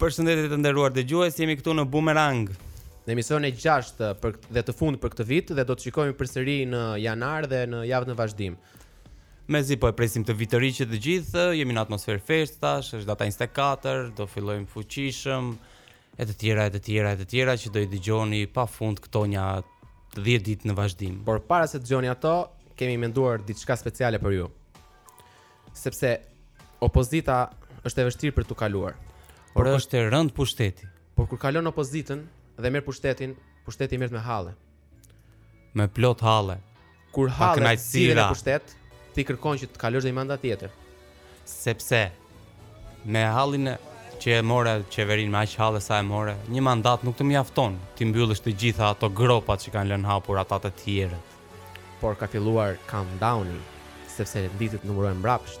Përshëndetje të nderuar dëgjues, jemi këtu në Boomerang. Në emisionin e 6 dhe të fundit për këtë vit dhe do të shikojmë përsëri në janar dhe në javët në vazhdim. Mezi po e presim vitin e ri që të gjithë, jemi në atmosferë festash, është data 24, do fillojmë fuqishëm. e të tjera e të tjera e të tjera që do i dëgjoni pa fund këto nja 10 ditë në vazhdim. Por para se t'i dëgjoni ato, kemi menduar diçka speciale për ju. Sepse opozita është e vështirë për t'u kaluar. Por është e rëndë pushteti. Por kur kalon opozitën dhe merr pushtetin, pushteti merret me halle. Me plot halle. Kur hallet sillen në pushtet, ti kërkon që të kalosh dhe një mandat tjetër. Sepse, me hallin që e more qeverinë me aq halle sa e more, një mandat nuk të mjafton t'i mbyllësh të gjitha ato gropat që kanë lënë hapur ata të tjerët. Por ka filluar countdowni, sepse ditët numërohen mbrapsht.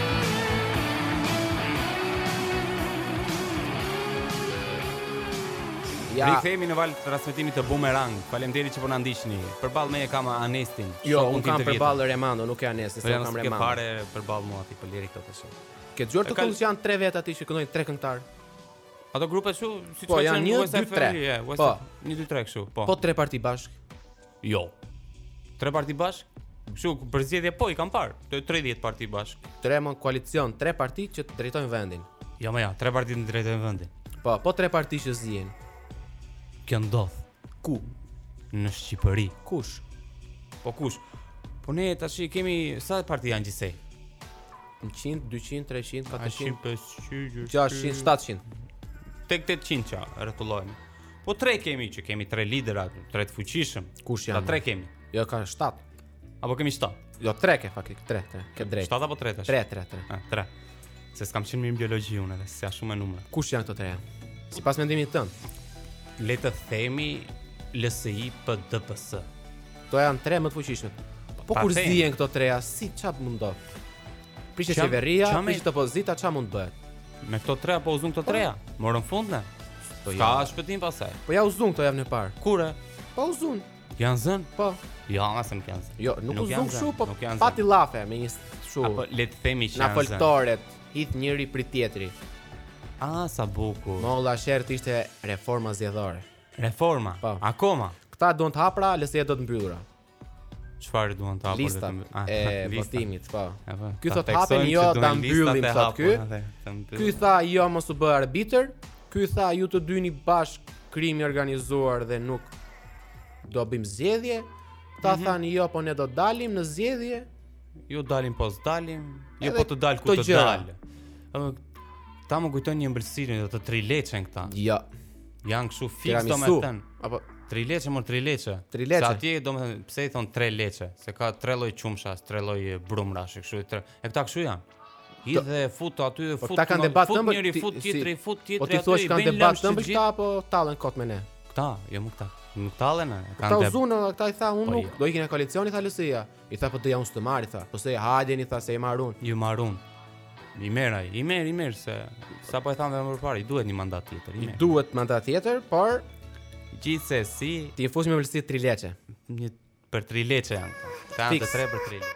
Ja. Rikthehemi në valë të transmetimit të Boomerang. Faleminderit që po na ndiqni. Përballë meje kam Anestin. Jo, un kam përballë Remando, nuk e Anesti, se kam Remando. Po fare përballë mua ti, po leri këto të shoh. Ke dëgjuar atë këngë janë tre vetë aty që këndojnë tre këngëtarë. Ato grupe këtu, siç po, janë 1 2 3. Po, 1 2 3 kështu, po. Po tre parti bashkë. Jo. Tre parti bashkë? Kështu për zgjedhje po i kam parë, 30 parti bashkë. Tre në koalicion, tre parti që të drejtojnë vendin. Jo më ja, tre parti të drejtojnë vendin. Po, po tre parti që zihen. Kjo ndodh. Ku? Në Shqipëri. Kush? Po kush? Po ne tash i kemi sa parti janë gjithsej? 100, 200, 300, 400, 500, 600, 700. Tek 800 ç'arrotullojmë. Po tre kemi që kemi tre lidera, tre të fuqishëm. Kush janë? Ata tre kemi. Jo ka 7. Apo kemi 7. Jo 3 ke faktik, 3, 3. Ke të drejtë. 7 apo 3 tash? 3, 3, 3. Ah, 3. Se s'kam qenë mirë në biologji unë edhe, s'ia them shumë me numra. Kush janë këto tre? Sipas mendimit tënd? Le të themi LSI PD, PS. Këto janë tre më të fuqishme. Po pa kur zihen këto treja, si çfarë mund të bëj? Prishet qeveria, qame... prishet opozita, çfarë mund të bëhet? Me këto tre a po u zun këto treja? Po. Morën fund ne. Po ja. Ka shpëtim pastaj. Po ja u zun këto javën e parë. Kur? Po u zun. Janë zën? Po. Jo, ja, asem kanë zën. Jo, nuk, nuk u zun kështu, po pati llafe me një kështu. Apo le të themi që janë zën. Nga foltoret hidh njëri, prit tjetri. Ah, sa bukur. Molla e sherrit ishte reforma zgjedhore. Reforma. Po. Akoma. Këta duan të hapra, LSI do të mbyllura. Çfarë duan të hapur? Lista ah, e votimit, po. po. Ky thot hapim, jo ta mbyllim, thot ky. Ky tha jo mos u bë arbitër. Ky tha ju të dy ini bashk krim i organizuar dhe nuk do bëjm zgjedhje. Këta mm -hmm. thanë jo, po ne do dalim në zgjedhje. Ju jo, dalim po s'dalim, ju jo, po të dal ku të dal. Këta më kujtojnë një ëmbëlsirën e trileçen këta. Jo. Ja. Janë kështu fiks do me thënë. Apo tri leçe mër tri leçe. Tri leçe. Sa atje do me thënë, pse i thon tre leçe? Se ka tre lloj qumshtash, tre lloj brumrash, kështu tre. E këta kështu janë. I dhe fut aty, po fut. Po këta kanë debat të ëmbël. Fut fut tjetri, fut tjetri. Po ti thua se kanë debat të ëmbël këta apo tallen kot me ne? Këta, jo më këta. Nuk tallen, e kanë debat. Këta u zunë, këta i tha unë po nuk jo. do ikin në koalicion i tha Lucia. I tha po doja unë s'të marr i tha. Po se hajdeni tha se ju marr unë. Ju marr unë. I merr ai, i merr, i merr se sapo e thamë edhe më parë, i duhet një mandat tjetër, i merr. Duhet mandat tjetër, por gjithsesi t'i fusim ëmbëlsirë 3 leçe. Po për 3 leçe janë. Janë të tre për 3 leçe.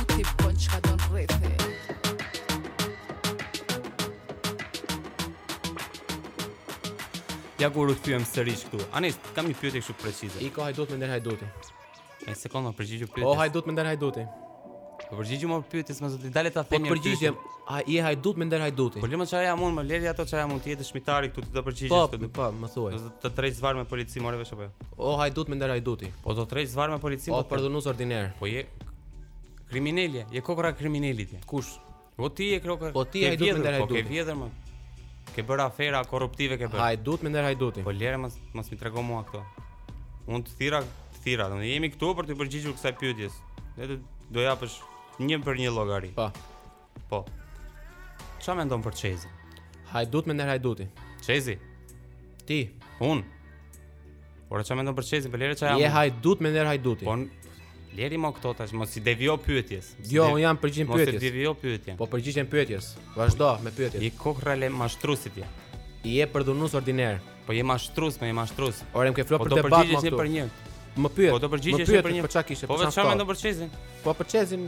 Ti bën çka don rrethi Ja kur u kthyem sërish këtu. Anis, kam një pyetje kështu precize. Ik o hajdut me nder hajduti. Me sekond më përgjigju pyetjes. O hajdut me nder hajduti. Po përgjigju më pyetjes, mo zoti, dale të ta po themi. Po përgjigjem, a je hajdut me nder hajduti. Po lëre mo çfarë jam unë, mo lëri ato çfarë jam unë, ti je dëshmitari këtu, ti do përgjigjesh po, këtu. Po, më thuaj. Do të të heq zvarrë me polici, more vesh apo jo. O hajdut me nder hajduti. Po do të të heq zvarrë me polici, po. O përdhunus ordiner. Po je Kriminel je, je kokrra kriminelit je. Kush? Po ti je kokrra. Po ti je kokrra kriminelit. Po ke vjedhur mo. Ke bërë afera korruptive ke bërë. Hajdut me nder hajduti. Po lere mos mos mi trego mua këto. Unë të thirra, të thirra, ne jemi këtu për t'iu përgjigjur kësaj pyetjes. Edhe ti do japësh një për një llogari. Po. Po. Ça mendon për ÇEZ-in? Hajdut me nder hajduti. ÇEZ-i? Ti? Unë? Ore ça mendon për ÇEZ-in, po lere ça jam? Je hajdut me nder hajduti. Po, leri mo këto tash, mos i devijo pyetjes. Jo, unë i përgjigjem pyetjes. Mos e devijo pyetjen. Po përgjigjem pyetjes. Vazhdo me pyetjen. Je kokrra e mashtruesit je. Je përdhunus ordiner. Po je mashtrues ti, po je mashtrues ti. Ore më ke ftu po për debat mo këtu. Po do përgjigjesh për një. Më pyet. Po do përgjigjesh për një. Po çka kishe? Po çka mendon për ÇEZ-in? Po për ÇEZ-in.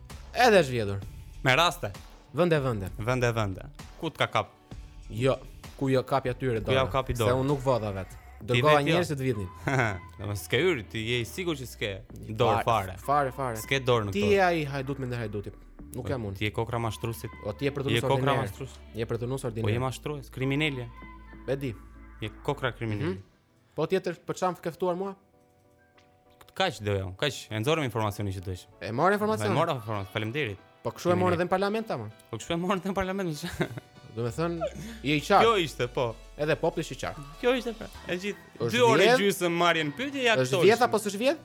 Edhe është vjedhur. Me raste. Vende vende. Vende vende. Ku të ka kap? Jo, ku jua kapi atyre dora. Ku jua kapi dora. Se unë nuk vodha vet. Dërgova jo. njerëz që të vidhin. Domethënë s'ke hyrë, ti je i sigurt që ske dorë fare. Fare fare. Ske dorë në këtë. Ti je ai hajdut me nder hajduti. Nuk jam unë. Ti je kokrra mashtruesit. O ti je përdhunues. Je kokrra mashtruesit. Je përdhunus ordiner. Po je mashtrues, kriminel je. E di. Je kokrra kriminel je. Mhm. Po tjetër, për ça m'ke ftuar mua? Kaq doja, kaq e nxorëm informacionin që dojshe. E marr informacion. E marr informacion. Faleminderit. Po kshu e morën edhe në parlament ama. Po kshu e morën edhe në parlament. Do të thon, je i qartë. Kjo ishte, po. Edhe populli është i qartë. Kjo ishte pra. E gjithë dy orë gjysmë marrin pyetje ja këto. Është vjedh apo s'është vjedh?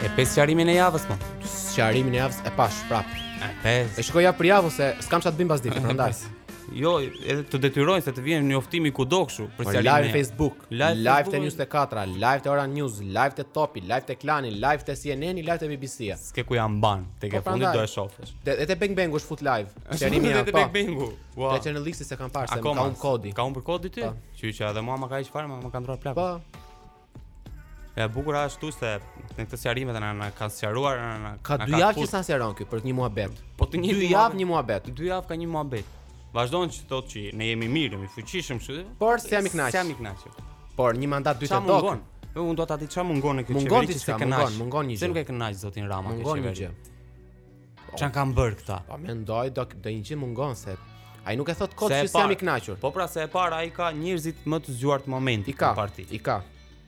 E pe sqarimin e javës mo. Sqarimin e javës e pash prap. E pe. E shikoj javë për javë se s'kam ça t'bëj pasdite, prandaj. Jo, edhe të detyrojnë se të vjen njoftimi kudo kështu për sqarimin. Live në Facebook, live, live te News 24, live te Ora News, live te Topi, live te Klani, live te CNN, live te bbc. S'ke ku ia mban, tek e fundit do e shofësh. Edhe te Bang Bangu është fut live. Sqarimi i javës. Edhe te po. Bang Bangu. Ua. Te Eternal Lixi s'e kam parë se më ka humb kodi. Ka humbur kodi ty? Që që edhe mua më ka ik fare, më ka ndruar plak. Po. E bukur ashtu se në këtë sqarimet na na ka sqaruar na na ka dy javë që ça sqaron ky për një muhabet. Po të njëjtin dy javë një muhabet. Dy javë ka një muhabet. Vazhdon që thotë që ne jemi mirë, jemi fuqishëm kështu. Por s'jam i kënaqur. S'jam i kënaqur. Por një mandat dytë do. Po unë do ta di çfarë mungon në këtë qeveri. Mungon diçka, mungon, mungon një gjë. Që nuk e kënaq zotin Rama këtë qeveri. Mungon një gjë. Ça kanë bër këta. Po mendoj doemos një gjë mungon se ai nuk e thot kot që s'jam i kënaqur. Po pra se e para ai ka njerëzit më të zgjuar të momentit në parti. I ka.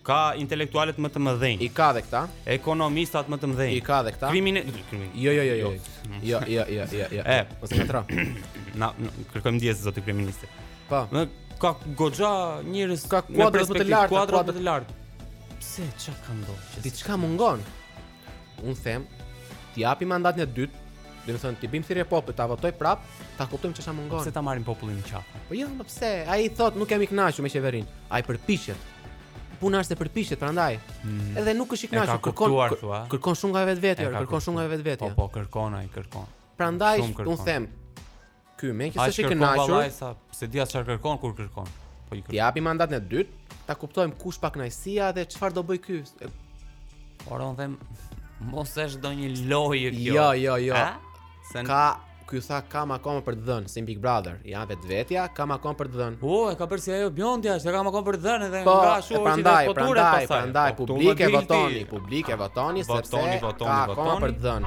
Ka intelektualet më të mëdhenj. I ka dhe këta. Ekonomistat më të mëdhenj. I ka dhe këta. Krimine... Jo, jo, jo, jo. Jo, jo, jo, jo, jo. E, mos e tra. Ne kërkojmë ndjesë zoti kryeministër. Po. Mo ka goxha njerëz ka kuadrot më të lartë, kuadrot më të lartë. Pse ça ka ndodhur? Diçka mungon. Unë them, t'i japim mandatin e dytë, domethënë, t'i bëjmë thirrje popullit, ta votoj prap, ta kuptojmë ça mungon. Pse ta marrim popullin në qafë. Po jo, mo pse, ai thot, nuk jam i kënaqur me qeverin, ai përpiqet. Puna është se përpiqet, prandaj. Mm. Edhe nuk është i kënaqur, kërkon, kupton, kërkon shumë nga vetvetja, kërkon shumë nga vetvetja. Po, po, kërkon, ai kërkon. Prandaj, unë them, Ky meqë s'është i kënaqur. Ai as e di ai çfarë kërkon kur kërkon. Po ai kërkon. T'i japim mandatin e dytë, ta kuptojmë ku është pakënaqësia dhe çfarë do bëj ky. Ore un them mos është ndonjë lojë kjo. Jo, jo, jo. Se nga ky tha kam akoma për të dhënë si Big Brother, nga vetvetja kam akoma për të dhënë. Po, e ka bërë si ajo Bjondja, se kam akoma për të dhënë edhe po, nga ashtu që do të futurë pastaj. Po, prandaj, po, publik, e votoni, publik, e votoni sepse ka akoma për të dhënë.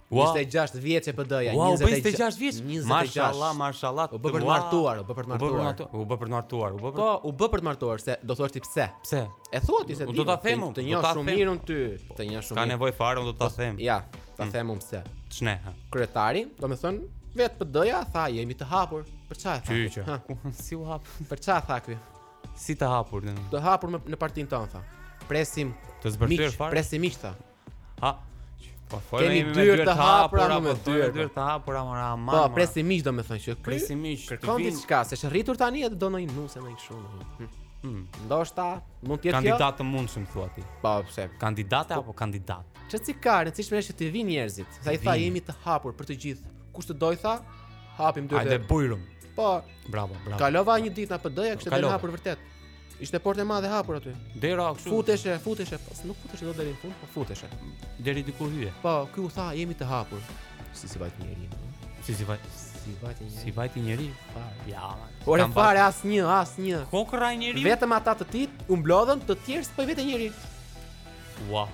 26 vjeçe PD-ja, 26 vjeç. Mashallah, mashallah. U bë për të martuar, u bë për të martuar. U bë për të martuar, u bë për. Po, u bë për të martuar se do thuash ti pse? Pse? E thua ti se ti. Do ta them unë, të njoh shumë mirë unë ty, të njoh shumë. S'ka nevojë fare unë do ta po, them. Ja, ta mm. them unë pse. Ç'ne? Kryetari, domethënë vet PD-ja tha jemi të hapur. Për çfarë? Qyqe. Si u hap? Për çfarë tha ky? Si të hapur? Të hapur në partinë tonë tha. Presim të zbërthyer fare. Presim miq tha. Ha. Po folim me dyer të hapura apo me dyer dyer të hapura mo ama. Po presim miq domethënë që presim miq. Kërkon diçka, se është rritur tani edhe do ndonjë nuse ndonjë kështu. Hm. Hm. Ndoshta mund të jetë kjo. Kandidat të mundshëm thua ti. Po pse? Kandidate apo kandidat? Ç'rëndësi ka, e rëndësishme është të vinë njerëzit. Saliu tha jemi të hapur për të gjithë. Kush të dojë tha, hapim dyert. Hajde bujrum. Po. Bravo, bravo. Kalova një ditë nga PD-ja, ishte e hapur vërtet. Ishte portë e madhe e hapur aty. Dera kështu. Futeshe, futeshe, po nuk futeshe dot deri në fund, po futeshe. Deri diku hyje. Po, ky u tha jemi të hapur. S'i s'i vajt njeri. S'i s'i vajt. S'i vajt njeri. S'i vajt njeri. Ja. Ore fare asnjë, asnjë. Kokërr njeriu. Vetëm ata të tij u mblodhën, të tjerë s'po i vete njeri. Ua.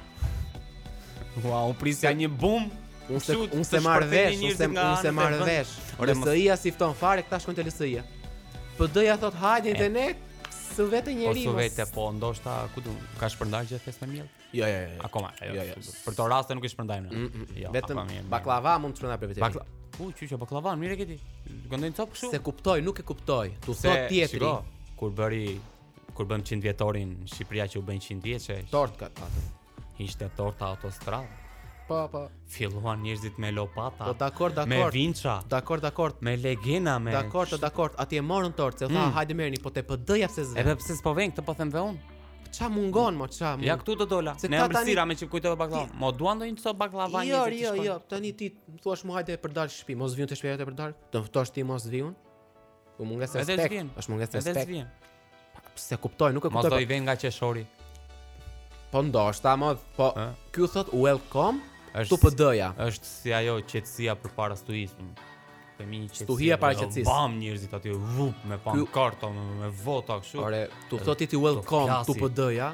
Ua, unë prisja një bum. Unë s'e unë s'e marr vesh, unë s'e unë s'e marr vesh. Ore LSI-ja s'i fton fare këta shkojnë te LSI-ja. PD-ja thot hajde te ne, s'u vete njeri. Po s'u vete po, ndoshta ky do ketë shpërndar gjë për festa miell. Jo, jo, jo. Akoma, jo, jo. jo. Për këto raste nuk i shpërndajmë. Mm, mm, mm. Jo, vetëm baklava mund të shpërndajë për vete. Bakla... Po, çoju çoju baklava, mirë e ke ti. Gëndojnë top kështu. S'e kuptoj, nuk e kuptoj. T'u thot tjetri. Kur bëri kur bëmë 100 vjetorin Shqipëria që u bëm 100 vjeçe. Torta atje. Ishte torta autostradë. Po, po. Filluan njerëzit me lopata. Po dakor, dakor. Me vinça. Dakor, dakor. Me legena, me. Dakor, po, dakor. Atje morën tortë, se u tha, mm. hajde merrni, po te PD-ja pse s've. E de, pse s'po vjen këtë po them dhe un. Ça mungon mo ça mungon. Ja këtu do dilja. Se me ëmbëlsira me që kujtova baklava. Mos duan ndonjë copë baklava një. Jo, jo, jo, tani ti thua më hajde për dal shtëpi, mos vij unë te shtëpia të për dal. Do ftosh ti mos vij unë. Po mungesë respekti. Është mungesë respekti. Po s'e kuptoj, nuk e kuptoj. Mos do i venë nga qershori. Po ndoshta, mo po ky u thot welcome është to PD-ja. Është si ajo qetësia përpara stuhisë. Themi qetësia. Stuhia para qetësisë. Bam njerëzit aty vup me pankarta me vota kështu. Ore, t'u thuash ti welcome to PD-ja.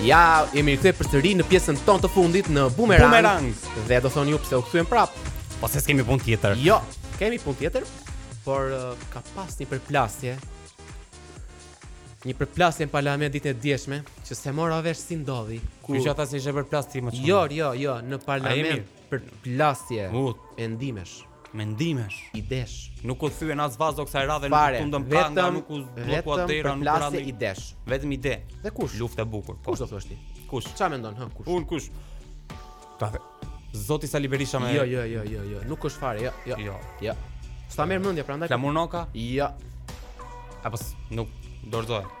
Ja, jemi rikthyer përsëri në pjesën tonë të fundit në Boomerang. Boomerang. Dhe do thoni ju pse u kthyen prap. Po se s'kemi punë tjetër. Jo, kemi punë tjetër, por uh, ka pas një përplasje. Një përplasje në parlament ditën e djeshme, që s'e mora vesh si ndodhi. Ku që ata s'i sheh përplasje më çon. Jo, jo, jo, në parlament. Përplasje mendimesh. Mendimesh. Idesh. Nuk u thyen as vazo kësaj radhe nuk u tundën pranga, nuk u bllokua dera, nuk u rande. Vetëm idesh. Vetëm ide. Dhe kush? Luftë e bukur. Po. Kush do thosh ti? Kush? Ça mendon, ha, kush? Un kush? Ta the. Zoti Sali Berisha me Jo, jo, jo, jo, jo, nuk është fare, jo, jo. Jo. Jo. S'ta merr mendja prandaj. Flamur Noka? Jo. Apo nuk dorëzohet.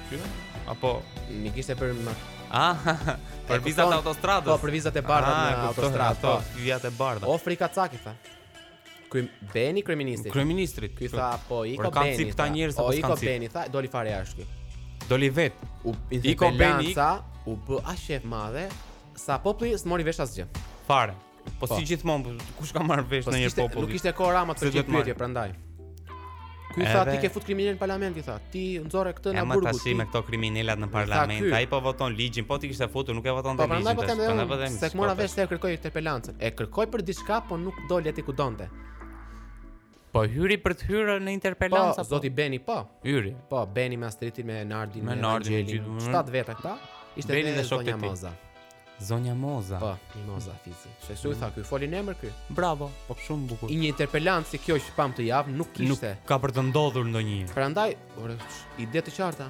Apo nuk ishte për më. Ah, për vizat e autostradës. Po, për vizat e bardha ah, në autostradë. Po, vizat e bardha. O Frika, Caki tha. Ku Beni kryeministri? Kryeministri. Ky tha, po i ka Beni. Po, njerëz apo i ka Beni tha, doli fare jashtë ky. Doli vet. U i ka Beni. U bë aq e madhe sa populli s'mori vesh asgjë. Fare. Po, po. si gjithmonë, po, kush ka marrë vesh po, në një popull? Nuk kishte kohë Rama të gjitha pyetjet prandaj. Ky tha ti ke fut kriminelë në parlament i tha. Ti nxorre këtë nga burgu. Tashi me këto kriminelat në parlament, ai po voton ligjin, po t'i kishte futur, nuk e votonte ligjin. Po prandaj po them, s'e mora vesh pse e kërkoi interpelancën. E kërkoi për diçka, po nuk doli aty ku donte. Po hyri për të hyrë në interpelancë apo? Po, zoti Beni po. Hyri. Po, Beni me Astritin me Nardin me Gjelin. Shtatë veta këta. Ishte Beni dhe Moza. Zonja Moza. Po, i Moza fizi. Sheshu tha ky folin emër ky. Bravo. Po shumë bukur. I një interpelancë si kjo që pamë këtë javë nuk kishte. Nuk ka për të ndodhur ndonjë. Prandaj, ore, ide të qarta.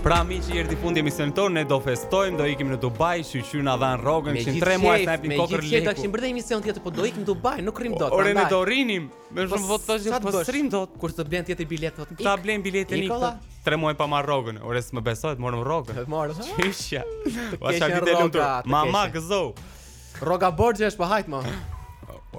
Pra meqë erdhi fundi i emisionit tonë ne do festojmë, do ikim në Dubai, shyqyr na dhanë rrogën, që në tre muaj s'na jep një kokërr leku. Me gjithë që do kishim bërë dhe emision tjetër, po do ikim në Dubai, nuk rrimë dot, ndaj. Ore ne do rrinim. Më shumë po tash nuk, po s'rrimë dot. Kur të blen tjetër biletë. Ta blejmë biletën i Nikola. Tre muaj pa marrë rrogën. Ore s'më besohet, morëm rrogën. E morëm. Ç'ishte. Ua sa ditë e lumtur. Mama gëzo. Rroga borxhe është po hajt më.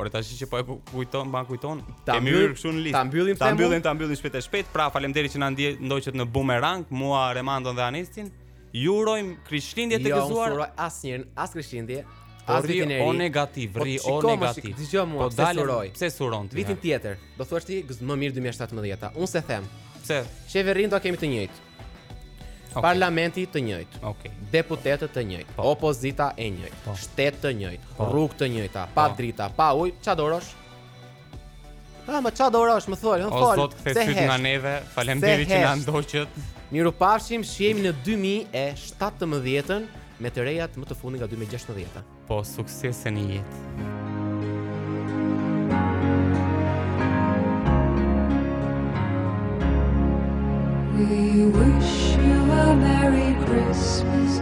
Ore tash që po e kujton, ma kujton. Ta mbyllim këtu në listë. Ta mbyllim, ta mbyllim, ta mbyllim shpejt e shpejt. Pra faleminderit që na ndihni ndoqët në Boomerang, mua Remandon dhe Anestin. Ju urojmë Krishtlindje të gëzuara. Jo, unë s'uroj asnjërin, as Krishtlindje, as Vitin e ri. O negativ, po rri o negativ. Dëgjo mua, po pse t'uroj? Pse s'uron ti? Vitin tjetër, do thuash ti më mirë 2017-a. Unë s'e them. Pse? Qeverinë do kemi të njëjtë. Okay. Parlamentin të njëjtë. Okej. Okay. Deputetët të njëjtë. Po. Opozita e njëjtë. Po. Shtet të njëjtë. Po. Rrugë të njëjta. Po. Pa drita, pa ujë, ça do urosh? Ha, më ça do urosh më thuaj, më fal. O, zot, kthe ti sytë nga neve, faleminderit që na ndoqët. Mirupafshim, shihemi në 2017-ën me të rejat më të fundit nga 2016. Po, suksese në jetë. We wish you a Merry Christmas.